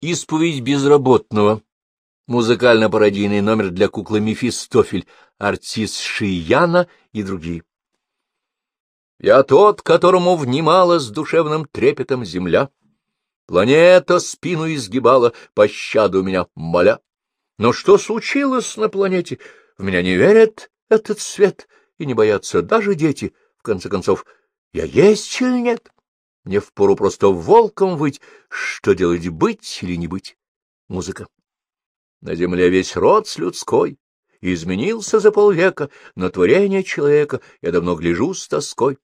Исповедь безработного. Музыкально-пародийный номер для куклы Мефистофель, артист Шияна и другие. Я тот, которому внимала с душевным трепетом земля. Планета спину изгибала, пощаду меня моля. Но что случилось на планете? В меня не верят этот свет, и не боятся даже дети. В конце концов, я есть или нет? Мне впору просто волком выть. Что делать, быть или не быть? Музыка. На земле весь род с людской. Изменился за полвека, на творение человека я давно гляжу с тоской.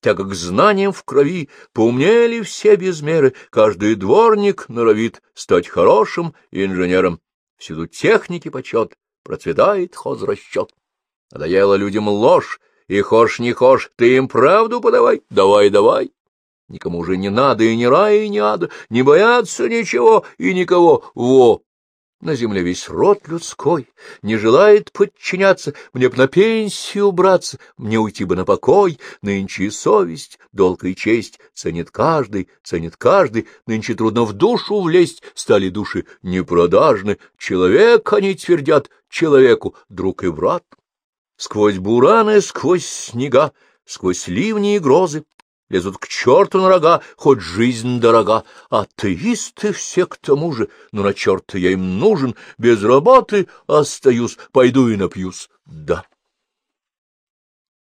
Тяга к знаниям в крови, поумнели все без меры, каждый дворник норовит стать хорошим инженером. Всюду техники почет, процветает хозрасчет. Надоело людям ложь, и хошь не хошь, ты им правду подавай, давай, давай. Никому уже не надо и ни рая, и ни ада, не бояться ничего и никого. Во! На земле весь род людской не желает подчиняться, мне б на пенсию убраться, мне уйти бы на покой, нынче совесть, долг и честь ценит каждый, ценит каждый, нынче трудно в душу влезть, стали души непродажны, человек, они твердят, человеку друг и враг. Сквозь бураны, сквозь снега, сквозь ливни и грозы, лезут к черту на рога, хоть жизнь дорога. Атеисты все к тому же, но на черта я им нужен, без работы остаюсь, пойду и напьюсь, да.